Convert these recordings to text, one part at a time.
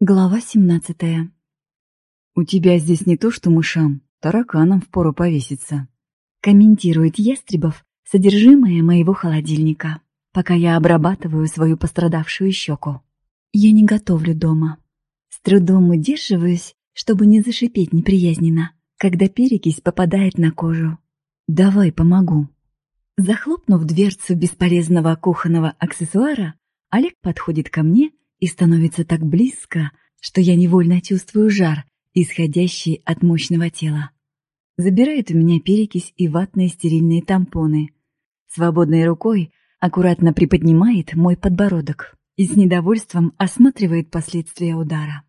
Глава 17. «У тебя здесь не то, что мышам, тараканам впору повеситься», комментирует Ястребов содержимое моего холодильника, пока я обрабатываю свою пострадавшую щеку. Я не готовлю дома. С трудом удерживаюсь, чтобы не зашипеть неприязненно, когда перекись попадает на кожу. «Давай помогу». Захлопнув дверцу бесполезного кухонного аксессуара, Олег подходит ко мне и становится так близко, что я невольно чувствую жар, исходящий от мощного тела. Забирает у меня перекись и ватные стерильные тампоны. Свободной рукой аккуратно приподнимает мой подбородок и с недовольством осматривает последствия удара.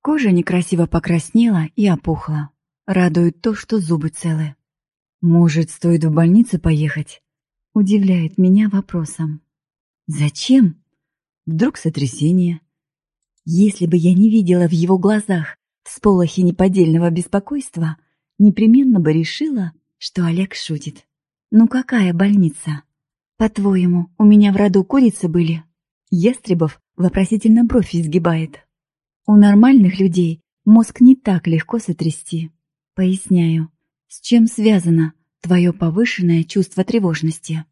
Кожа некрасиво покраснела и опухла. Радует то, что зубы целы. «Может, стоит в больницу поехать?» Удивляет меня вопросом. «Зачем?» Вдруг сотрясение. Если бы я не видела в его глазах всполохи неподдельного беспокойства, непременно бы решила, что Олег шутит. «Ну какая больница? По-твоему, у меня в роду курицы были?» Ястребов вопросительно бровь изгибает. «У нормальных людей мозг не так легко сотрясти. Поясняю, с чем связано твое повышенное чувство тревожности?»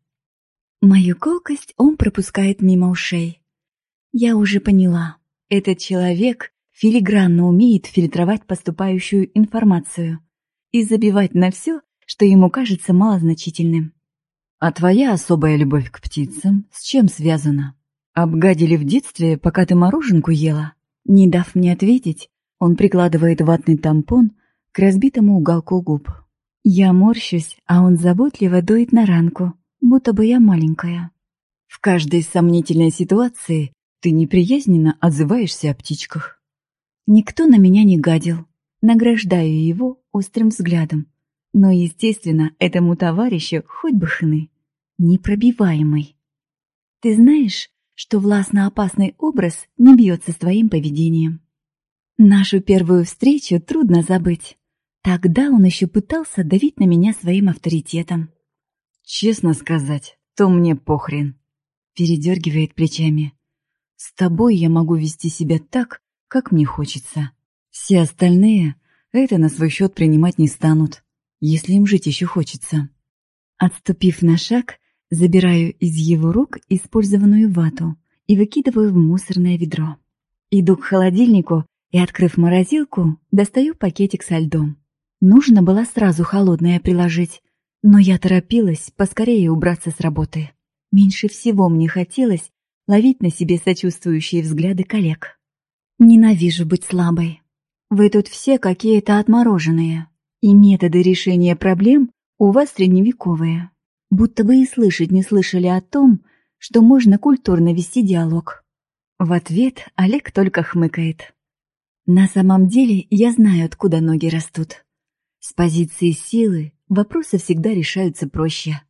Мою колкость он пропускает мимо ушей. Я уже поняла. Этот человек филигранно умеет фильтровать поступающую информацию и забивать на все, что ему кажется малозначительным. А твоя особая любовь к птицам с чем связана? Обгадили в детстве, пока ты мороженку ела? Не дав мне ответить, он прикладывает ватный тампон к разбитому уголку губ. Я морщусь, а он заботливо дует на ранку, будто бы я маленькая. В каждой сомнительной ситуации ты неприязненно отзываешься о птичках. Никто на меня не гадил. Награждаю его острым взглядом. Но, естественно, этому товарищу хоть бы хны. Непробиваемый. Ты знаешь, что властно-опасный образ не бьется с твоим поведением. Нашу первую встречу трудно забыть. Тогда он еще пытался давить на меня своим авторитетом. Честно сказать, то мне похрен. Передергивает плечами. С тобой я могу вести себя так, как мне хочется. Все остальные это на свой счет принимать не станут, если им жить еще хочется. Отступив на шаг, забираю из его рук использованную вату и выкидываю в мусорное ведро. Иду к холодильнику и, открыв морозилку, достаю пакетик со льдом. Нужно было сразу холодное приложить, но я торопилась поскорее убраться с работы. Меньше всего мне хотелось ловить на себе сочувствующие взгляды коллег. Ненавижу быть слабой. Вы тут все какие-то отмороженные, и методы решения проблем у вас средневековые. Будто бы и слышать не слышали о том, что можно культурно вести диалог. В ответ Олег только хмыкает. На самом деле я знаю, откуда ноги растут. С позиции силы вопросы всегда решаются проще.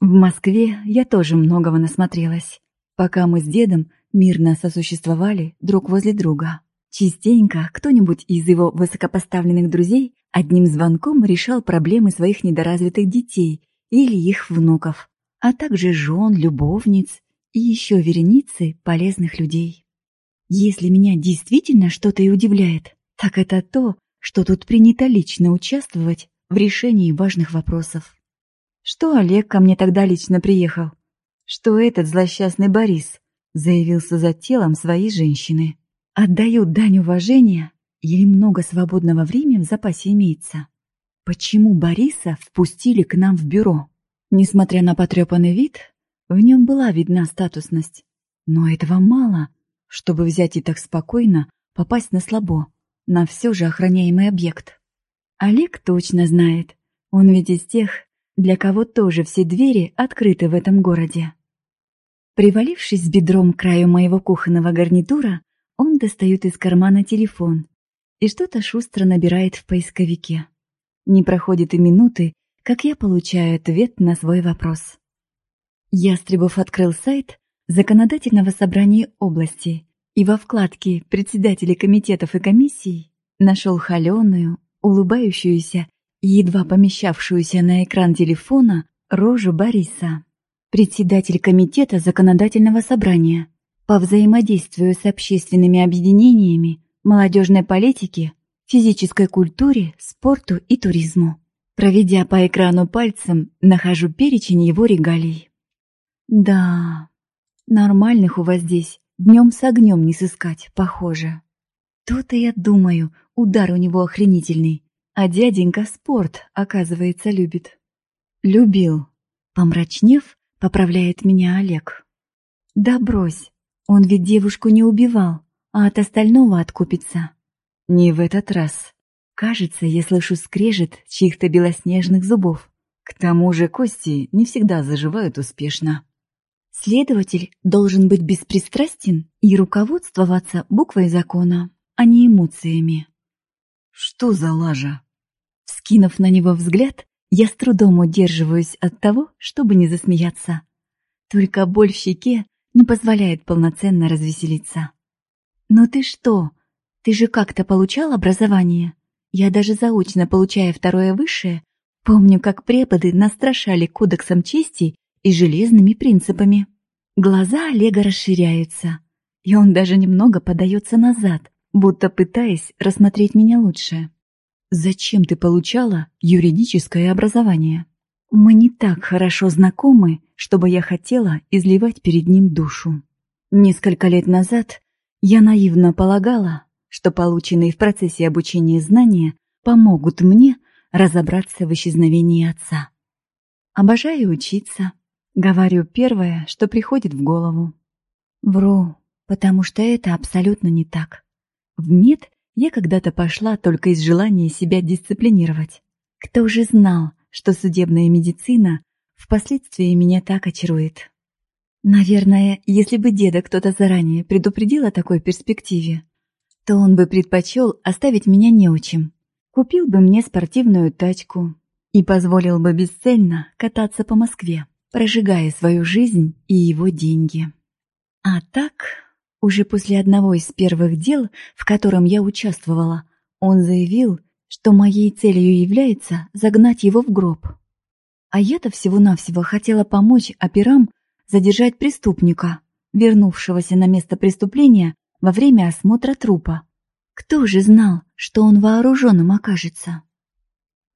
В Москве я тоже многого насмотрелась пока мы с дедом мирно сосуществовали друг возле друга. Частенько кто-нибудь из его высокопоставленных друзей одним звонком решал проблемы своих недоразвитых детей или их внуков, а также жен, любовниц и еще вереницы полезных людей. Если меня действительно что-то и удивляет, так это то, что тут принято лично участвовать в решении важных вопросов. Что Олег ко мне тогда лично приехал? Что этот злосчастный Борис заявился за телом своей женщины. Отдают дань уважения или много свободного времени в запасе имеется? Почему Бориса впустили к нам в бюро? Несмотря на потрепанный вид, в нем была видна статусность. Но этого мало, чтобы взять и так спокойно попасть на слабо, на все же охраняемый объект. Олег точно знает, он ведь из тех, для кого тоже все двери открыты в этом городе. Привалившись бедром к краю моего кухонного гарнитура, он достает из кармана телефон и что-то шустро набирает в поисковике. Не проходит и минуты, как я получаю ответ на свой вопрос. Ястребов открыл сайт Законодательного собрания области и во вкладке «Председатели комитетов и комиссий» нашел холеную, улыбающуюся едва помещавшуюся на экран телефона рожу Бориса председатель Комитета Законодательного собрания по взаимодействию с общественными объединениями, молодежной политике, физической культуре, спорту и туризму. Проведя по экрану пальцем, нахожу перечень его регалий. Да, нормальных у вас здесь днем с огнем не сыскать, похоже. То-то я думаю, удар у него охренительный, а дяденька спорт, оказывается, любит. Любил. Помрачнев, поправляет меня Олег. Да брось, он ведь девушку не убивал, а от остального откупится. Не в этот раз. Кажется, я слышу скрежет чьих-то белоснежных зубов. К тому же кости не всегда заживают успешно. Следователь должен быть беспристрастен и руководствоваться буквой закона, а не эмоциями. Что за лажа? Скинув на него взгляд, я с трудом удерживаюсь от того, чтобы не засмеяться. Только боль в щеке не позволяет полноценно развеселиться. «Ну ты что? Ты же как-то получал образование? Я даже заочно, получая второе высшее, помню, как преподы настрашали кодексом чести и железными принципами. Глаза Олега расширяются, и он даже немного подается назад, будто пытаясь рассмотреть меня лучше. «Зачем ты получала юридическое образование?» «Мы не так хорошо знакомы, чтобы я хотела изливать перед ним душу. Несколько лет назад я наивно полагала, что полученные в процессе обучения знания помогут мне разобраться в исчезновении отца. Обожаю учиться, Говорю первое, что приходит в голову. Вру, потому что это абсолютно не так. В мед я когда-то пошла только из желания себя дисциплинировать. Кто же знал, что судебная медицина впоследствии меня так очарует? Наверное, если бы деда кто-то заранее предупредил о такой перспективе, то он бы предпочел оставить меня неучим. Купил бы мне спортивную тачку и позволил бы бесцельно кататься по Москве прожигая свою жизнь и его деньги. А так, уже после одного из первых дел, в котором я участвовала, он заявил, что моей целью является загнать его в гроб. А я-то всего-навсего хотела помочь операм задержать преступника, вернувшегося на место преступления во время осмотра трупа. Кто же знал, что он вооруженным окажется?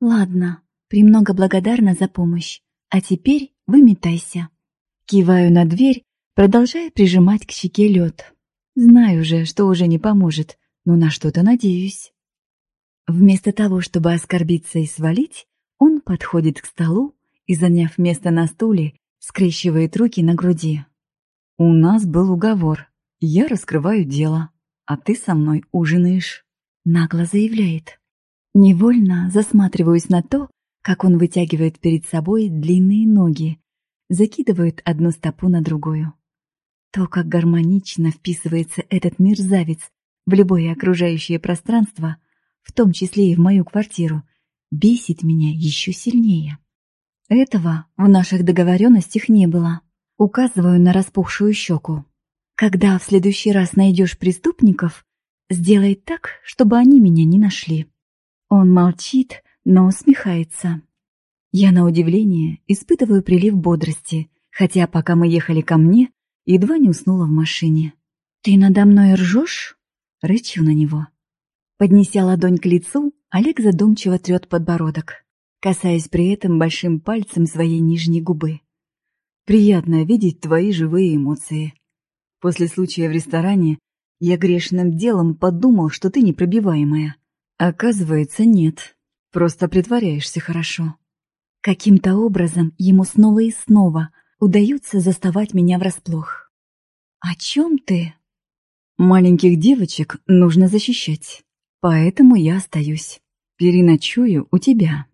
Ладно, премного благодарна за помощь. А теперь выметайся. Киваю на дверь, продолжая прижимать к щеке лед. Знаю же, что уже не поможет, но на что-то надеюсь. Вместо того, чтобы оскорбиться и свалить, он подходит к столу и, заняв место на стуле, скрещивает руки на груди. «У нас был уговор. Я раскрываю дело, а ты со мной ужинаешь», — нагло заявляет. Невольно засматриваюсь на то, как он вытягивает перед собой длинные ноги, закидывает одну стопу на другую. То, как гармонично вписывается этот мерзавец в любое окружающее пространство, в том числе и в мою квартиру, бесит меня еще сильнее. Этого в наших договоренностях не было. Указываю на распухшую щеку. Когда в следующий раз найдешь преступников, сделай так, чтобы они меня не нашли. Он молчит, но усмехается. Я на удивление испытываю прилив бодрости, хотя пока мы ехали ко мне, едва не уснула в машине. «Ты надо мной ржешь?» — рычу на него. Поднеся ладонь к лицу, Олег задумчиво трет подбородок, касаясь при этом большим пальцем своей нижней губы. «Приятно видеть твои живые эмоции. После случая в ресторане я грешным делом подумал, что ты непробиваемая. Оказывается, нет. Просто притворяешься хорошо. Каким-то образом ему снова и снова удается заставать меня врасплох. «О чем ты?» «Маленьких девочек нужно защищать, поэтому я остаюсь. Переночую у тебя».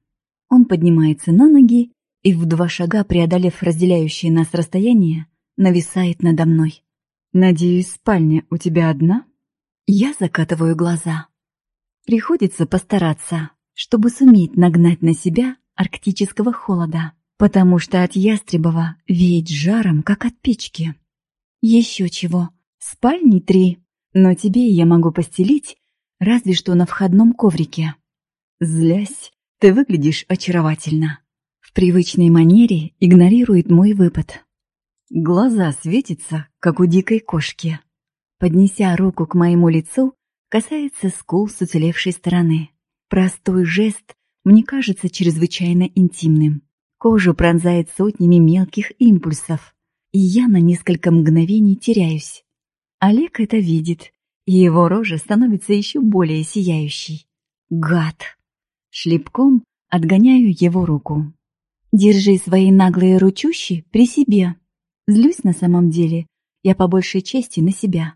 Он поднимается на ноги и, в два шага преодолев разделяющее нас расстояние, нависает надо мной. «Надеюсь, спальня у тебя одна?» Я закатываю глаза. Приходится постараться, чтобы суметь нагнать на себя арктического холода, потому что от Ястребова веет жаром, как от печки. Еще чего, спальни три, но тебе я могу постелить разве что на входном коврике. Злясь, ты выглядишь очаровательно. В привычной манере игнорирует мой выпад. Глаза светятся, как у дикой кошки. Поднеся руку к моему лицу, касается скул с уцелевшей стороны. Простой жест мне кажется чрезвычайно интимным. Кожу пронзает сотнями мелких импульсов, и я на несколько мгновений теряюсь. Олег это видит, и его рожа становится еще более сияющей. Гад! Шлепком отгоняю его руку. Держи свои наглые ручущи при себе. Злюсь на самом деле, я по большей части на себя.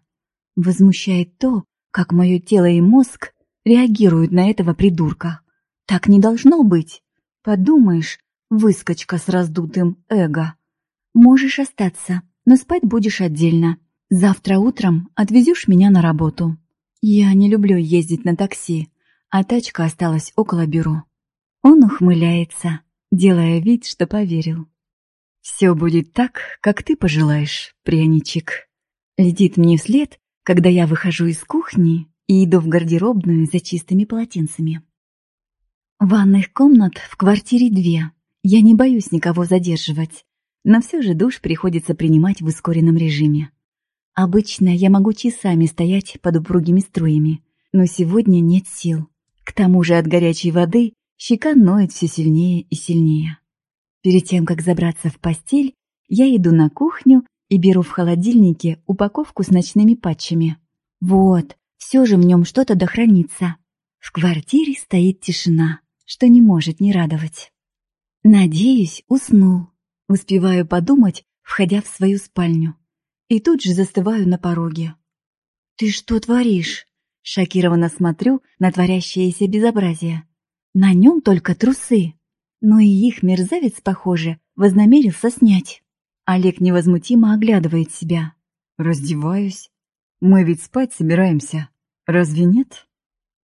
Возмущает то, как мое тело и мозг реагируют на этого придурка. Так не должно быть. Подумаешь, выскочка с раздутым эго. Можешь остаться, но спать будешь отдельно. Завтра утром отвезешь меня на работу. Я не люблю ездить на такси, а тачка осталась около бюро. Он ухмыляется, делая вид, что поверил. «Все будет так, как ты пожелаешь, пряничек». Летит мне вслед, когда я выхожу из кухни и иду в гардеробную за чистыми полотенцами. Ванных комнат в квартире две. Я не боюсь никого задерживать, но все же душ приходится принимать в ускоренном режиме. Обычно я могу часами стоять под упругими струями, но сегодня нет сил. К тому же от горячей воды щека ноет все сильнее и сильнее. Перед тем, как забраться в постель, я иду на кухню и беру в холодильнике упаковку с ночными патчами. Вот, все же в нем что-то дохранится. В квартире стоит тишина, что не может не радовать. Надеюсь, уснул. Успеваю подумать, входя в свою спальню и тут же застываю на пороге. «Ты что творишь?» Шокированно смотрю на творящееся безобразие. На нем только трусы. Но и их мерзавец, похоже, вознамерился снять. Олег невозмутимо оглядывает себя. «Раздеваюсь. Мы ведь спать собираемся. Разве нет?»